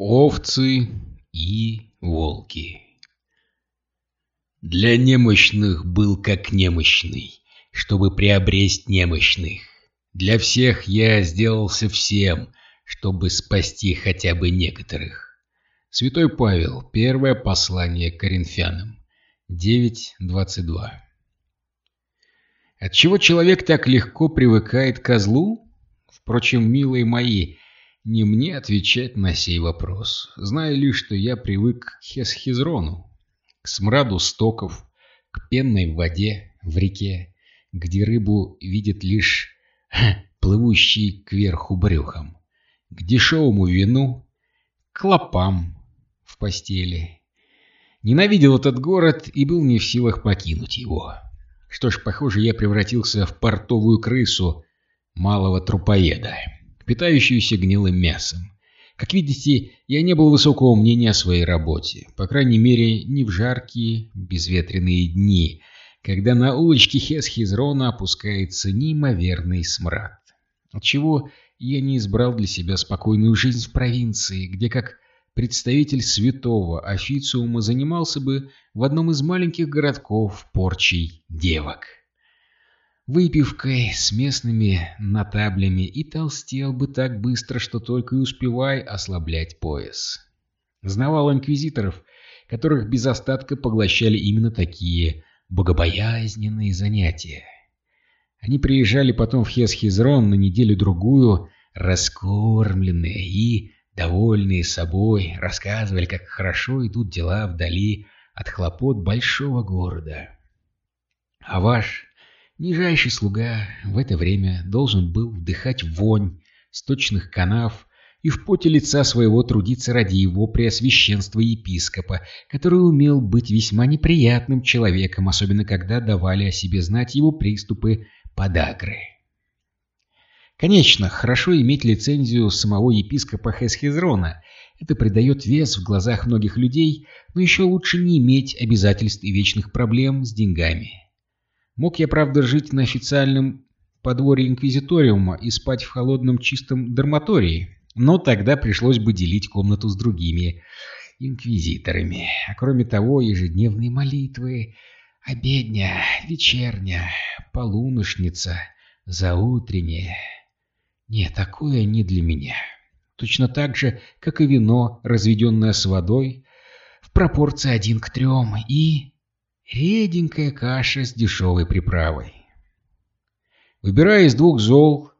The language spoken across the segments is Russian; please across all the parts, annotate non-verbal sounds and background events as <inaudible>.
Овцы и волки Для немощных был как немощный, чтобы приобресть немощных. Для всех я сделался всем, чтобы спасти хотя бы некоторых. Святой Павел, первое послание к Коринфянам, 9.22 Отчего человек так легко привыкает к козлу? Впрочем, милые мои, не мне отвечать на сей вопрос. Знаю лишь, что я привык к хесхизрону, к смраду стоков, к пенной воде в реке, где рыбу видят лишь плывущий кверху брюхом, к дешевому вину, к лопам в постели. Ненавидел этот город и был не в силах покинуть его. Что ж, похоже, я превратился в портовую крысу малого трупоеда питающуюся гнилым мясом. Как видите, я не был высокого мнения о своей работе, по крайней мере, не в жаркие, безветренные дни, когда на улочке Хесхизрона опускается неимоверный смрад. Отчего я не избрал для себя спокойную жизнь в провинции, где как представитель святого официума занимался бы в одном из маленьких городков порчей девок выпивкой с местными натаблями и толстел бы так быстро, что только и успевай ослаблять пояс. Знавал инквизиторов, которых без остатка поглощали именно такие богобоязненные занятия. Они приезжали потом в Хесхизрон на неделю-другую, раскормленные и довольные собой, рассказывали, как хорошо идут дела вдали от хлопот большого города. А ваш Нижайший слуга в это время должен был вдыхать вонь сточных канав и в поте лица своего трудиться ради его преосвященства епископа, который умел быть весьма неприятным человеком, особенно когда давали о себе знать его приступы подагры. Конечно, хорошо иметь лицензию самого епископа Хесхизрона. Это придает вес в глазах многих людей, но еще лучше не иметь обязательств и вечных проблем с деньгами. Мог я, правда, жить на официальном подворье Инквизиториума и спать в холодном чистом дарматории, но тогда пришлось бы делить комнату с другими инквизиторами. А кроме того, ежедневные молитвы, обедня, вечерня, полуношница, заутренняя. Нет, такое не для меня. Точно так же, как и вино, разведенное с водой, в пропорции один к трем, и реденькая каша с дешевой приправой. Выбирая из двух зол,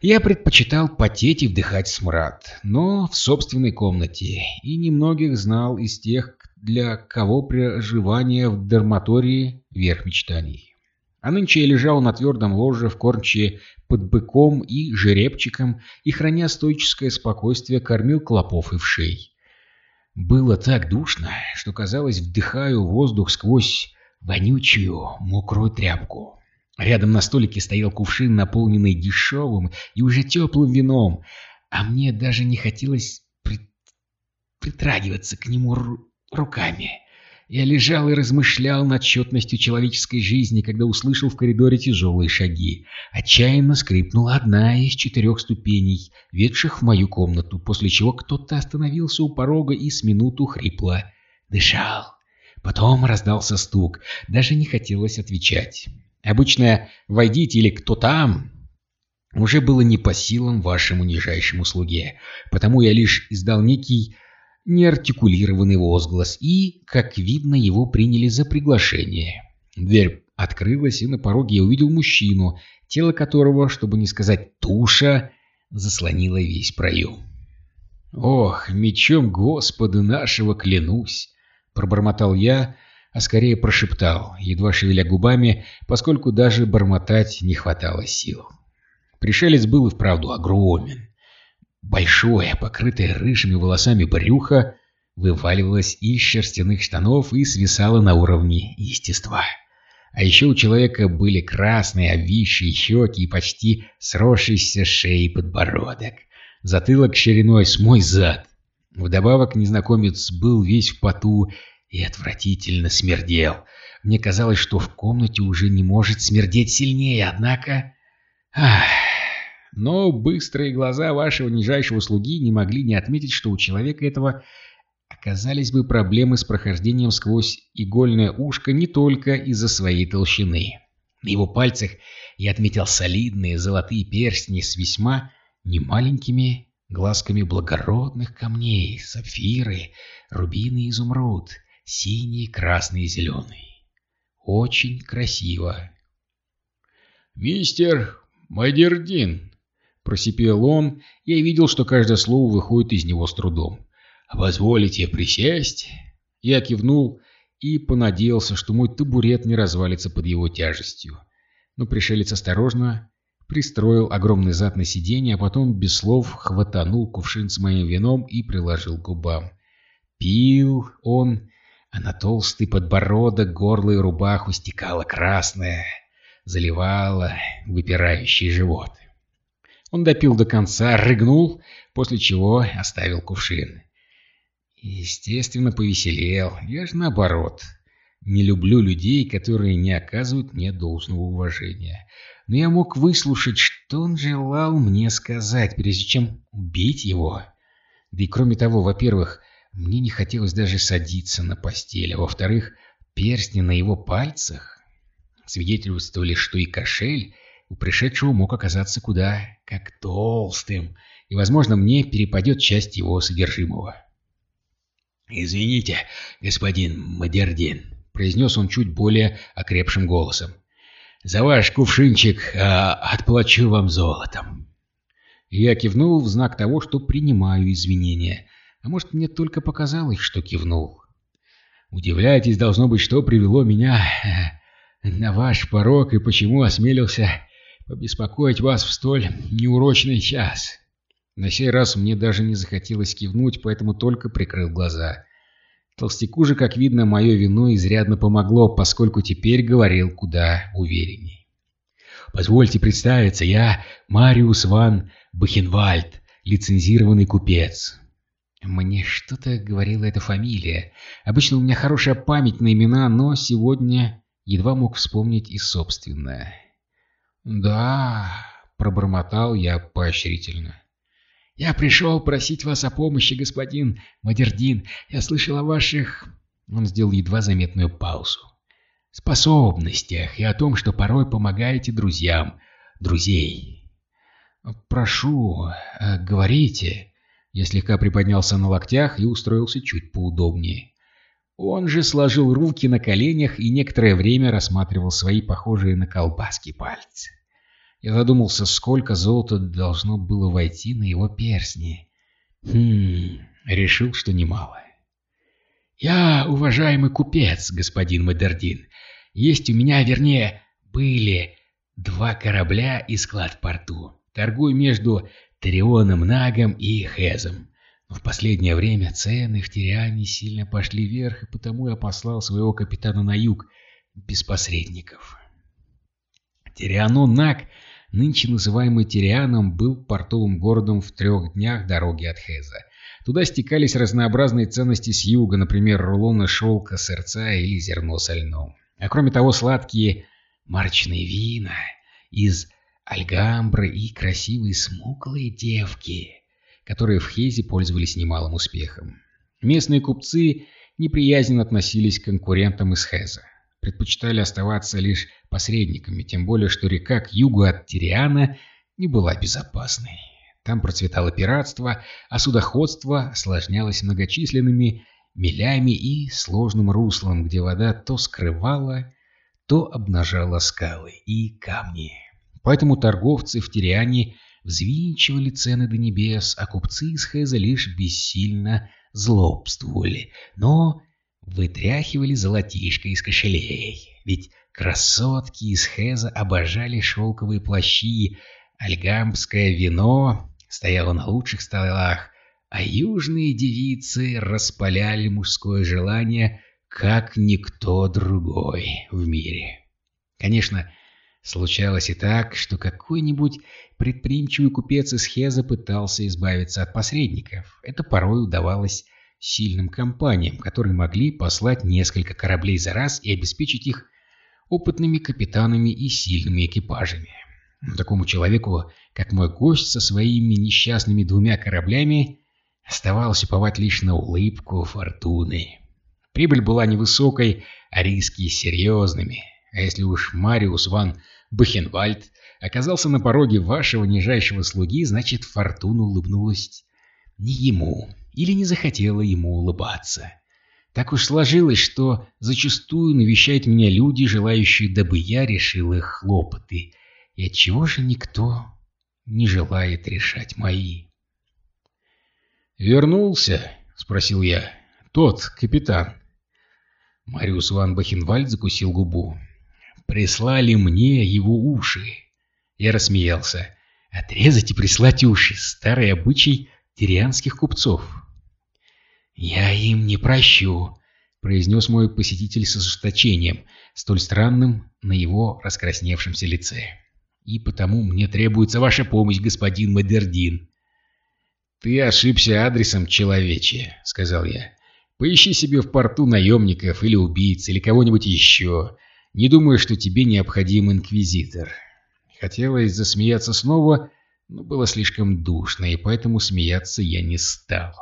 я предпочитал потеть и вдыхать смрад, но в собственной комнате, и немногих знал из тех, для кого проживание в дарматории — верх мечтаний. А нынче я лежал на твердом ложе в корче под быком и жеребчиком и, храня стоическое спокойствие, кормил клопов и вшей. Было так душно, что казалось, вдыхаю воздух сквозь вонючую мокрую тряпку. Рядом на столике стоял кувшин, наполненный дешевым и уже теплым вином, а мне даже не хотелось при... притрагиваться к нему руками. Я лежал и размышлял над четностью человеческой жизни, когда услышал в коридоре тяжелые шаги. Отчаянно скрипнула одна из четырех ступеней, ведших в мою комнату, после чего кто-то остановился у порога и с минуту хрипло дышал. Потом раздался стук, даже не хотелось отвечать. Обычно «войдите» или «кто там?» уже было не по силам вашему нижайшему слуге, потому я лишь издал некий неартикулированный возглас, и, как видно, его приняли за приглашение. Дверь открылась, и на пороге я увидел мужчину, тело которого, чтобы не сказать туша, заслонило весь проем. «Ох, мечом Господа нашего клянусь!» — пробормотал я, а скорее прошептал, едва шевеля губами, поскольку даже бормотать не хватало сил. Пришелец был и вправду огромен. Большое, покрытое рыжими волосами брюхо, вываливалось из шерстяных штанов и свисало на уровне естества. А еще у человека были красные обвисшие щеки и почти сросшийся шеи подбородок. Затылок шириной с мой зад. Вдобавок незнакомец был весь в поту и отвратительно смердел. Мне казалось, что в комнате уже не может смердеть сильнее, однако... Ах... но быстрые глаза вашего нижайшего слуги не могли не отметить, что у человека этого оказались бы проблемы с прохождением сквозь игольное ушко не только из-за своей толщины. На его пальцах я отметил солидные золотые перстни с весьма немаленькими глазками благородных камней, сапфиры, рубины и изумруд, синий, красный и зеленый. Очень красиво. «Мистер Мадердин!» — просипел он, я видел, что каждое слово выходит из него с трудом. «Позволите присесть?» Я кивнул и понадеялся, что мой табурет не развалится под его тяжестью. Но пришелец осторожно пристроил огромный зад на сиденье, а потом без слов хватанул кувшин с моим вином и приложил к губам. Пил он, а на толстый подбородок, горло и рубаху стекало красное, заливало выпирающий живот. Он допил до конца, рыгнул, после чего оставил кувшин. Естественно, повеселел. Я же наоборот. Не люблю людей, которые не оказывают мне должного уважения. Но я мог выслушать, что он желал мне сказать, прежде чем убить его. Да и кроме того, во-первых, мне не хотелось даже садиться на постель, а во-вторых, перстни на его пальцах свидетельствовали, что и кошель у пришедшего мог оказаться куда как толстым, и, возможно, мне перепадет часть его содержимого. «Извините, господин Мадердин», — произнес он чуть более окрепшим голосом. «За ваш кувшинчик а, отплачу вам золотом». Я кивнул в знак того, что принимаю извинения. А может, мне только показалось, что кивнул. Удивляетесь, должно быть, что привело меня на ваш порог и почему осмелился побеспокоить вас в столь неурочный час. На сей раз мне даже не захотелось кивнуть, поэтому только прикрыл глаза. Толстяку же, как видно, мое вино изрядно помогло, поскольку теперь говорил куда уверенней. «Позвольте представиться, я Мариус ван Бахенвальд, лицензированный купец». Мне что-то говорила эта фамилия. Обычно у меня хорошая память на имена, но сегодня едва мог вспомнить и собственное. «Да», — пробормотал я поощрительно. «Я пришел просить вас о помощи, господин Мадердин. Я слышал о ваших...» Он сделал едва заметную паузу. «Способностях и о том, что порой помогаете друзьям. Друзей. Прошу, э, говорите...» Я слегка приподнялся на локтях и устроился чуть поудобнее. Он же сложил руки на коленях и некоторое время рассматривал свои похожие на колбаски пальцы. Я задумался, сколько золота должно было войти на его перстни. Хм, решил, что немало. «Я уважаемый купец, господин Мадердин. Есть у меня, вернее, были два корабля и склад в порту. Торгую между Тарионом Нагом и Хезом. Но в последнее время цены в Тириане сильно пошли вверх, и потому я послал своего капитана на юг, без посредников. Тирианон Наг нынче называемый Тирианом, был портовым городом в трех днях дороги от Хеза. Туда стекались разнообразные ценности с юга, например, рулоны шелка, сырца или зерно со льном. А кроме того, сладкие марочные вина из Альгамбры и красивые смуглые девки, которые в Хезе пользовались немалым успехом. Местные купцы неприязненно относились к конкурентам из Хеза предпочитали оставаться лишь посредниками, тем более, что река к югу от Тириана не была безопасной. Там процветало пиратство, а судоходство осложнялось многочисленными милями и сложным руслом, где вода то скрывала, то обнажала скалы и камни. Поэтому торговцы в Тириане взвинчивали цены до небес, а купцы из Хеза лишь бессильно злобствовали. Но вытряхивали золотишко из кошелей. Ведь красотки из Хеза обожали шелковые плащи, альгамбское вино стояло на лучших столах, а южные девицы распаляли мужское желание, как никто другой в мире. Конечно, случалось и так, что какой-нибудь предприимчивый купец из Хеза пытался избавиться от посредников. Это порой удавалось сильным компаниям, которые могли послать несколько кораблей за раз и обеспечить их опытными капитанами и сильными экипажами. Такому человеку, как мой гость со своими несчастными двумя кораблями, оставалось уповать лишь на улыбку фортуны. Прибыль была невысокой, а риски серьезными. А если уж Мариус ван Бахенвальд оказался на пороге вашего нижайшего слуги, значит, фортуна улыбнулась не ему или не захотела ему улыбаться. Так уж сложилось, что зачастую навещают меня люди, желающие, дабы я решил их хлопоты. И отчего же никто не желает решать мои? «Вернулся?» — спросил я. «Тот, капитан». Мариус ван Бахенвальд закусил губу. «Прислали мне его уши». Я рассмеялся. «Отрезать и прислать уши — старый обычай тирианских купцов». «Я им не прощу», — произнес мой посетитель с ожесточением, столь странным на его раскрасневшемся лице. «И потому мне требуется ваша помощь, господин Мадердин». «Ты ошибся адресом, человече», — сказал я. «Поищи себе в порту наемников или убийц, или кого-нибудь еще. Не думаю, что тебе необходим инквизитор». Хотелось засмеяться снова, но было слишком душно, и поэтому смеяться я не стал.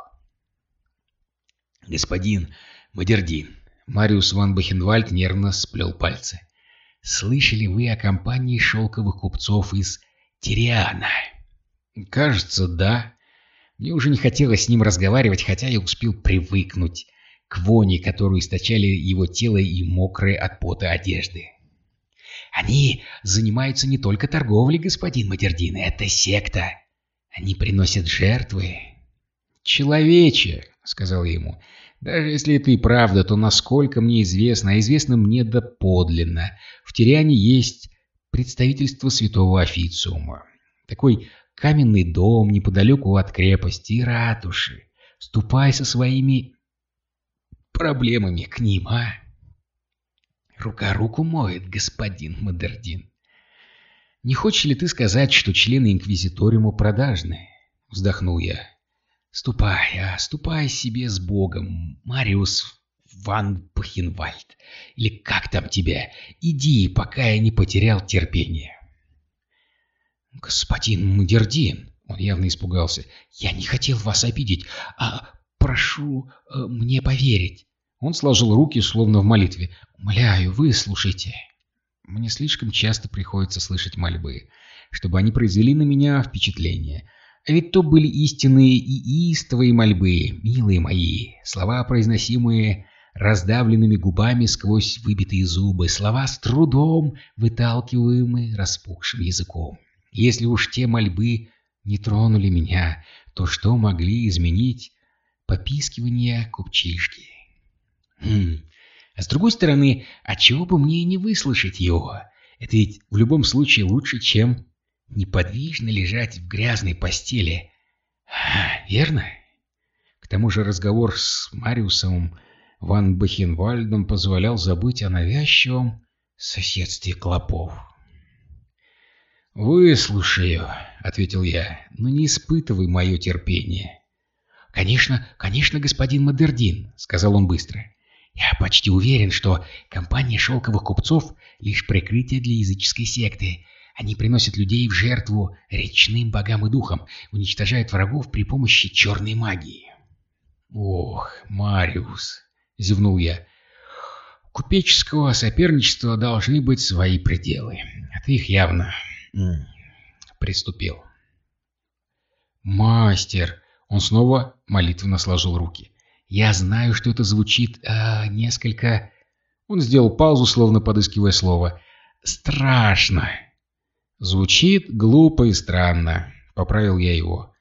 «Господин Мадердин», — Мариус ван Бахенвальд нервно сплел пальцы. «Слышали вы о компании шелковых купцов из Тириана?» «Кажется, да». Мне уже не хотелось с ним разговаривать, хотя я успел привыкнуть к воне, которую источали его тело и мокрые от пота одежды. Они занимаются не только торговлей, господин Мадердин, это секта. Они приносят жертвы. «Человече», — сказал ему, — «даже если это и правда, то насколько мне известно, а известно мне доподлинно, в Тириане есть представительство святого официума. Такой каменный дом неподалеку от крепости и ратуши. Ступай со своими проблемами к ним, а?» Рука руку моет, господин Модердин. Не хочешь ли ты сказать, что члены Инквизиториума продажны? Вздохнул я. Ступай, а ступай себе с Богом, Мариус Ван Пахенвальд. Или как там тебя? Иди, пока я не потерял терпение. Господин Модердин, он явно испугался. Я не хотел вас обидеть, а прошу э, мне поверить. Он сложил руки, словно в молитве. «Умоляю, выслушайте». Мне слишком часто приходится слышать мольбы, чтобы они произвели на меня впечатление. А ведь то были истинные и истовые мольбы, милые мои, слова, произносимые раздавленными губами сквозь выбитые зубы, слова с трудом выталкиваемые распухшим языком. Если уж те мольбы не тронули меня, то что могли изменить попискивание купчишки? Хм. А с другой стороны, отчего бы мне и не выслушать его? Это ведь в любом случае лучше, чем неподвижно лежать в грязной постели. А, верно? К тому же разговор с Мариусом Ван Бахенвальдом позволял забыть о навязчивом соседстве клопов. «Выслушаю», — ответил я, — «но не испытывай мое терпение». «Конечно, конечно, господин Мадердин», — сказал он быстро. Я почти уверен, что компания шелковых купцов — лишь прикрытие для языческой секты. Они приносят людей в жертву речным богам и духам, уничтожают врагов при помощи черной магии. «Ох, Мариус!» — зевнул я. «У купеческого соперничества должны быть свои пределы. А ты их явно приступил». «Мастер!» Он снова молитвенно сложил руки. Я знаю, что это звучит э, несколько... Он сделал паузу, словно подыскивая слово. Страшно. Звучит глупо и странно, поправил я его.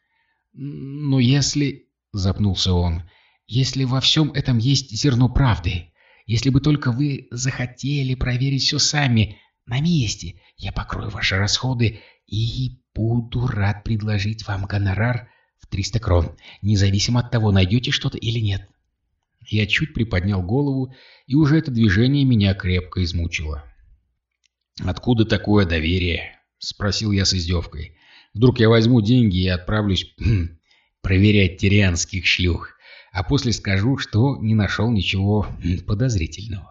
Но если... Запнулся он. Если во всем этом есть зерно правды, если бы только вы захотели проверить все сами, на месте, я покрою ваши расходы и буду рад предложить вам гонорар 300 крон, независимо от того, найдете что-то или нет. Я чуть приподнял голову, и уже это движение меня крепко измучило. «Откуда такое доверие?» — спросил я с издевкой. «Вдруг я возьму деньги и отправлюсь хм, проверять тирианских шлюх, а после скажу, что не нашел ничего хм, подозрительного».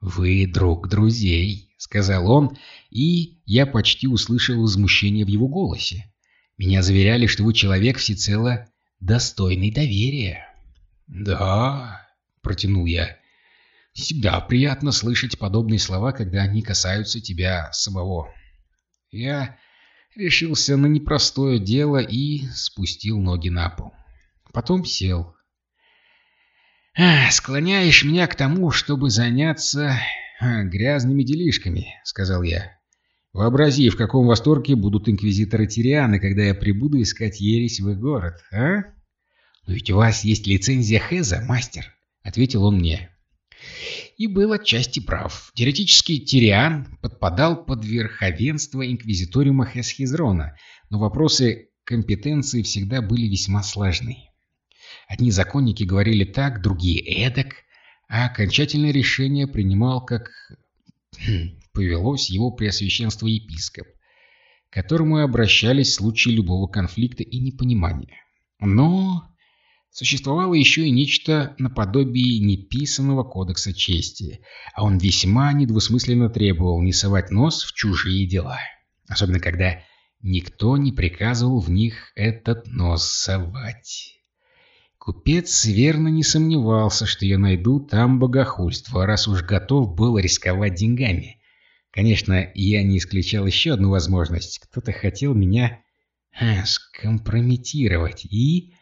«Вы друг друзей», — сказал он, и я почти услышал возмущение в его голосе. «Меня заверяли, что вы человек всецело достойный доверия». «Да», — протянул я, — «всегда приятно слышать подобные слова, когда они касаются тебя самого». Я решился на непростое дело и спустил ноги на пол. Потом сел. «Склоняешь меня к тому, чтобы заняться грязными делишками», — сказал я. «Вообрази, в каком восторге будут инквизиторы Тирианы, когда я прибуду искать ересь в их город, а?» «Но ведь у вас есть лицензия Хеза, мастер», — ответил он мне. И был отчасти прав. Теоретически Тириан подпадал под верховенство инквизиториума Хесхизрона, но вопросы компетенции всегда были весьма сложны. Одни законники говорили так, другие эдак, а окончательное решение принимал, как <clears throat> повелось его преосвященство епископ, к которому обращались в случае любого конфликта и непонимания. Но существовало еще и нечто наподобие неписанного кодекса чести, а он весьма недвусмысленно требовал не совать нос в чужие дела, особенно когда никто не приказывал в них этот нос совать. Купец верно не сомневался, что я найду там богохульство, раз уж готов был рисковать деньгами. Конечно, я не исключал еще одну возможность. Кто-то хотел меня а, скомпрометировать и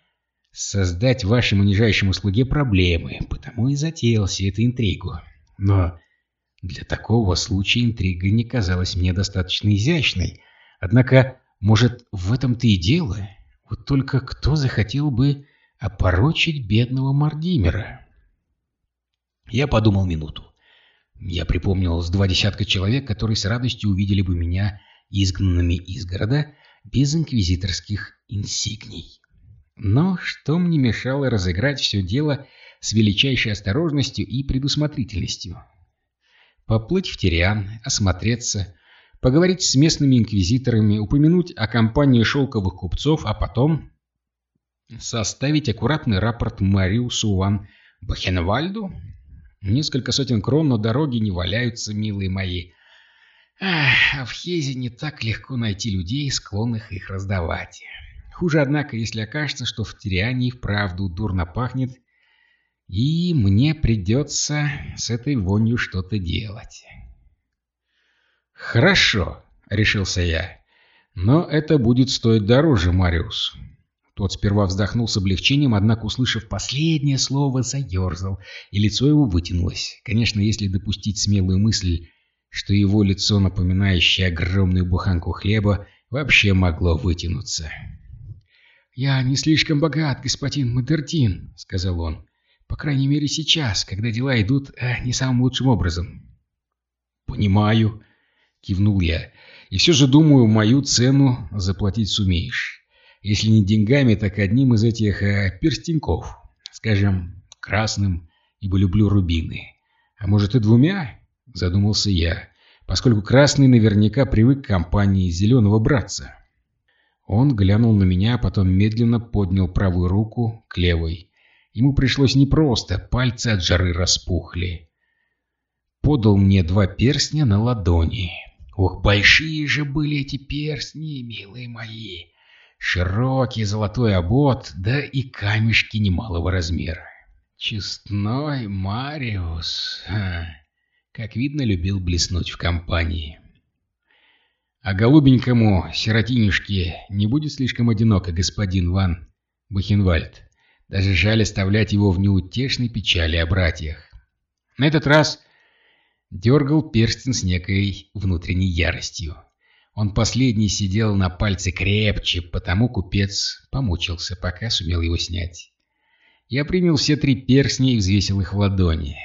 создать вашему нижайшему слуге проблемы, потому и затеял всю эту интригу. Но для такого случая интрига не казалась мне достаточно изящной. Однако, может, в этом-то и дело? Вот только кто захотел бы опорочить бедного Мардимера. Я подумал минуту. Я припомнил с два десятка человек, которые с радостью увидели бы меня изгнанными из города без инквизиторских инсигний. Но что мне мешало разыграть все дело с величайшей осторожностью и предусмотрительностью? Поплыть в Тириан, осмотреться, поговорить с местными инквизиторами, упомянуть о компании шелковых купцов, а потом составить аккуратный рапорт Мариусу ван Бахенвальду? Несколько сотен крон на дороге не валяются, милые мои. Ах, а в Хезе не так легко найти людей, склонных их раздавать. Хуже, однако, если окажется, что в Тириане и вправду дурно пахнет, и мне придется с этой вонью что-то делать. «Хорошо», — решился я, — «но это будет стоить дороже, Мариус. Тот сперва вздохнул с облегчением, однако, услышав последнее слово, заерзал, и лицо его вытянулось. Конечно, если допустить смелую мысль, что его лицо, напоминающее огромную буханку хлеба, вообще могло вытянуться. «Я не слишком богат, господин Мадертин», — сказал он. «По крайней мере сейчас, когда дела идут э, не самым лучшим образом». «Понимаю», — кивнул я. «И все же, думаю, мою цену заплатить сумеешь». Если не деньгами, так одним из этих э, перстеньков. Скажем, красным, ибо люблю рубины. А может и двумя? Задумался я, поскольку красный наверняка привык к компании зеленого братца. Он глянул на меня, а потом медленно поднял правую руку к левой. Ему пришлось непросто, пальцы от жары распухли. Подал мне два перстня на ладони. Ох, большие же были эти перстни, милые мои! Широкий золотой обод, да и камешки немалого размера. Честной Мариус, как видно, любил блеснуть в компании. А голубенькому сиротинюшке не будет слишком одиноко, господин Ван Бухенвальд. Даже жаль оставлять его в неутешной печали о братьях. На этот раз дергал перстень с некой внутренней яростью. Он последний сидел на пальце крепче, потому купец помучился, пока сумел его снять. Я принял все три перстня и взвесил их в ладони.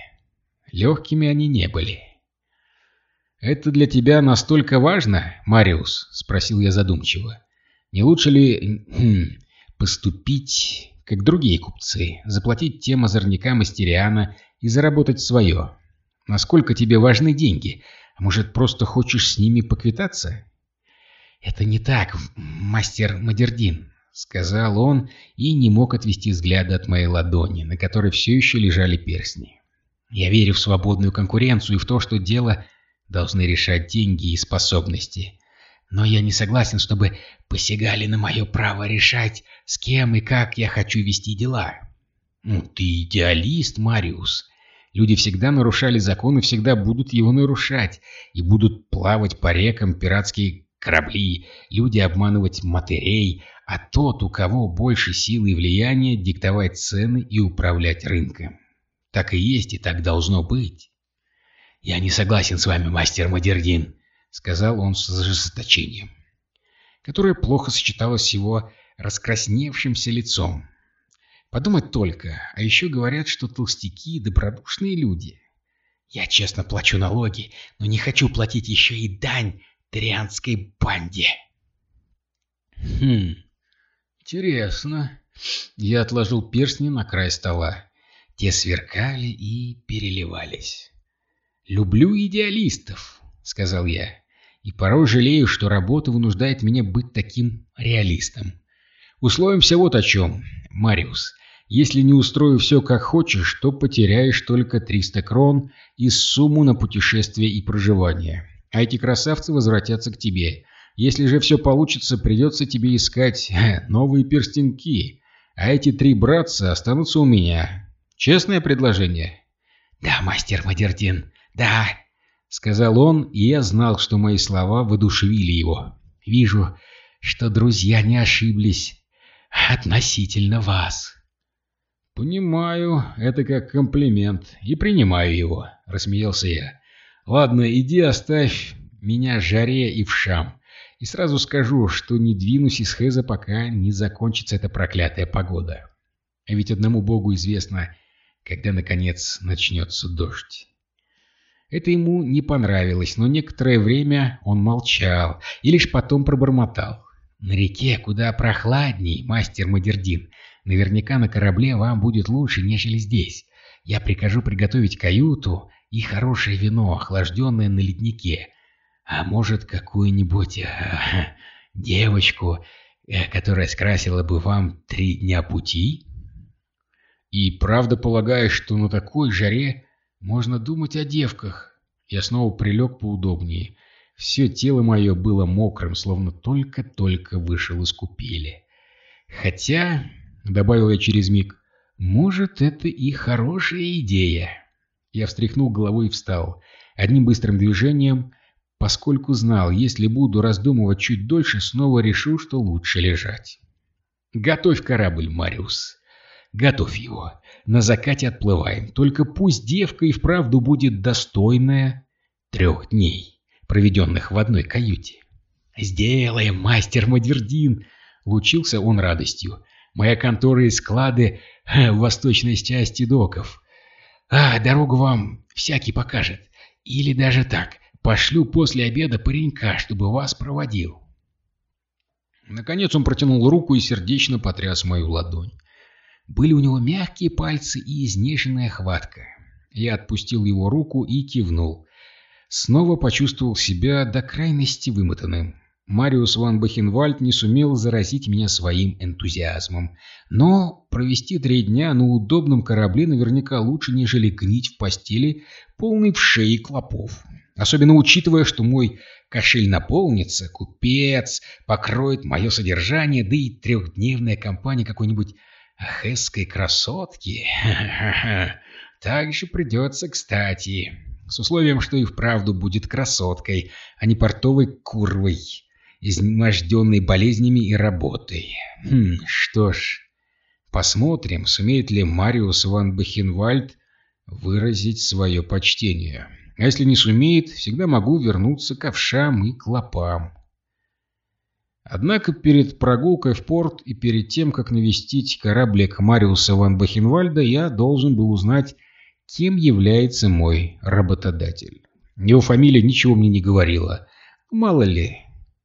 Легкими они не были. «Это для тебя настолько важно, Мариус?» — спросил я задумчиво. «Не лучше ли хм, поступить, как другие купцы, заплатить тем озорникам из Тириана и заработать свое? Насколько тебе важны деньги? А может, просто хочешь с ними поквитаться?» «Это не так, мастер Мадердин», — сказал он и не мог отвести взгляда от моей ладони, на которой все еще лежали перстни. Я верю в свободную конкуренцию и в то, что дело должны решать деньги и способности. Но я не согласен, чтобы посягали на мое право решать, с кем и как я хочу вести дела. Ну, ты идеалист, Мариус. Люди всегда нарушали закон и всегда будут его нарушать, и будут плавать по рекам пиратские корабли, люди обманывать матерей, а тот, у кого больше силы и влияния, диктовать цены и управлять рынком. Так и есть, и так должно быть. «Я не согласен с вами, мастер Мадердин», — сказал он с ожесточением, которое плохо сочеталось с его раскрасневшимся лицом. Подумать только, а еще говорят, что толстяки — добродушные люди. Я честно плачу налоги, но не хочу платить еще и дань трианской банде. Хм, интересно. Я отложил перстни на край стола. Те сверкали и переливались. «Люблю идеалистов», — сказал я, — «и порой жалею, что работа вынуждает меня быть таким реалистом. Условимся вот о чем, Мариус. Если не устрою все как хочешь, то потеряешь только 300 крон и сумму на путешествие и проживание. А эти красавцы возвратятся к тебе. Если же все получится, придется тебе искать <laughs> новые перстеньки. А эти три братца останутся у меня. Честное предложение? Да, мастер Мадердин, да, сказал он, и я знал, что мои слова воодушевили его. Вижу, что друзья не ошиблись относительно вас. «Понимаю, это как комплимент, и принимаю его», — рассмеялся я. «Ладно, иди оставь меня жаре и в шам, и сразу скажу, что не двинусь из Хеза, пока не закончится эта проклятая погода. А ведь одному богу известно, когда, наконец, начнется дождь». Это ему не понравилось, но некоторое время он молчал и лишь потом пробормотал. «На реке куда прохладней, мастер Мадердин. Наверняка на корабле вам будет лучше, нежели здесь. Я прикажу приготовить каюту и хорошее вино, охлажденное на леднике. А может, какую-нибудь э, девочку, э, которая скрасила бы вам три дня пути? И правда полагаешь, что на такой жаре можно думать о девках? Я снова прилег поудобнее. Все тело мое было мокрым, словно только-только вышел из купели. Хотя — добавил я через миг. «Может, это и хорошая идея». Я встряхнул головой и встал. Одним быстрым движением, поскольку знал, если буду раздумывать чуть дольше, снова решу, что лучше лежать. «Готовь корабль, Мариус. Готовь его. На закате отплываем. Только пусть девка и вправду будет достойная трех дней, проведенных в одной каюте». «Сделаем, мастер Мадердин!» — лучился он радостью. Моя контора и склады в восточной части доков. А, дорогу вам всякий покажет. Или даже так, пошлю после обеда паренька, чтобы вас проводил. Наконец он протянул руку и сердечно потряс мою ладонь. Были у него мягкие пальцы и изнеженная хватка. Я отпустил его руку и кивнул. Снова почувствовал себя до крайности вымотанным. Мариус ван Бахенвальд не сумел заразить меня своим энтузиазмом. Но провести три дня на удобном корабле наверняка лучше, нежели гнить в постели, полной в шее клопов. Особенно учитывая, что мой кошель наполнится, купец покроет мое содержание, да и трехдневная компания какой-нибудь ахесской красотки. Также придется кстати. С условием, что и вправду будет красоткой, а не портовой курвой изнеможденный болезнями и работой. Хм, что ж, посмотрим, сумеет ли Мариус ван Бахенвальд выразить свое почтение. А если не сумеет, всегда могу вернуться к овшам и клопам. Однако перед прогулкой в порт и перед тем, как навестить кораблик Мариуса ван Бахенвальда, я должен был узнать, кем является мой работодатель. Его фамилия ничего мне не говорила. Мало ли,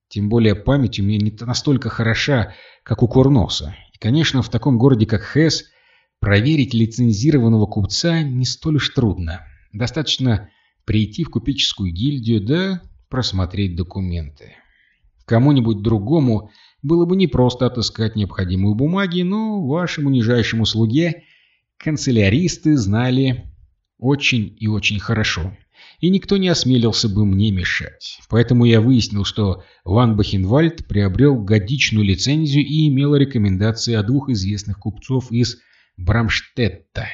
тем более память у меня не настолько хороша, как у Курноса. И, конечно, в таком городе, как Хэс, проверить лицензированного купца не столь уж трудно. Достаточно прийти в купеческую гильдию, да просмотреть документы. Кому-нибудь другому было бы непросто отыскать необходимые бумаги, но вашему нижайшему слуге канцеляристы знали очень и очень хорошо, и никто не осмелился бы мне мешать. Поэтому я выяснил, что Ван Бахенвальд приобрел годичную лицензию и имел рекомендации от двух известных купцов из Брамштетта,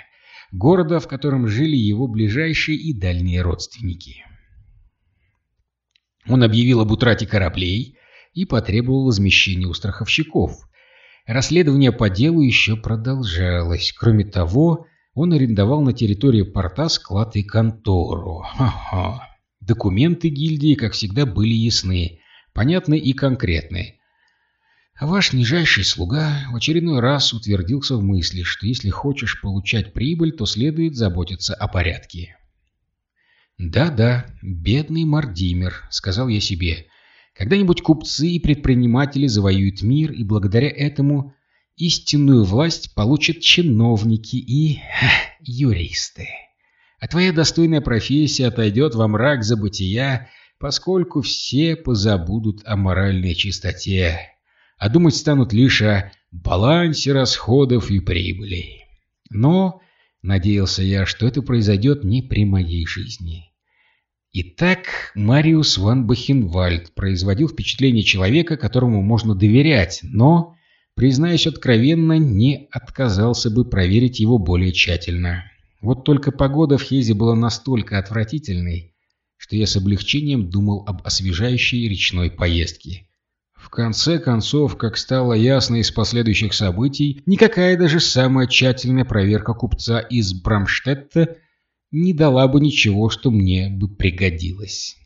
города, в котором жили его ближайшие и дальние родственники. Он объявил об утрате кораблей и потребовал возмещения у страховщиков. Расследование по делу еще продолжалось. Кроме того, он арендовал на территории порта склад и контору. Ха-ха. Документы гильдии, как всегда, были ясны, понятны и конкретны. Ваш нижайший слуга в очередной раз утвердился в мысли, что если хочешь получать прибыль, то следует заботиться о порядке. «Да-да, бедный Мардимер», — сказал я себе. «Когда-нибудь купцы и предприниматели завоюют мир, и благодаря этому истинную власть получат чиновники и юристы. А твоя достойная профессия отойдет во мрак забытия, поскольку все позабудут о моральной чистоте, а думать станут лишь о балансе расходов и прибылей. Но надеялся я, что это произойдет не при моей жизни. Итак, Мариус ван Бахенвальд производил впечатление человека, которому можно доверять, но признаюсь откровенно, не отказался бы проверить его более тщательно. Вот только погода в Хезе была настолько отвратительной, что я с облегчением думал об освежающей речной поездке. В конце концов, как стало ясно из последующих событий, никакая даже самая тщательная проверка купца из Брамштетта не дала бы ничего, что мне бы пригодилось.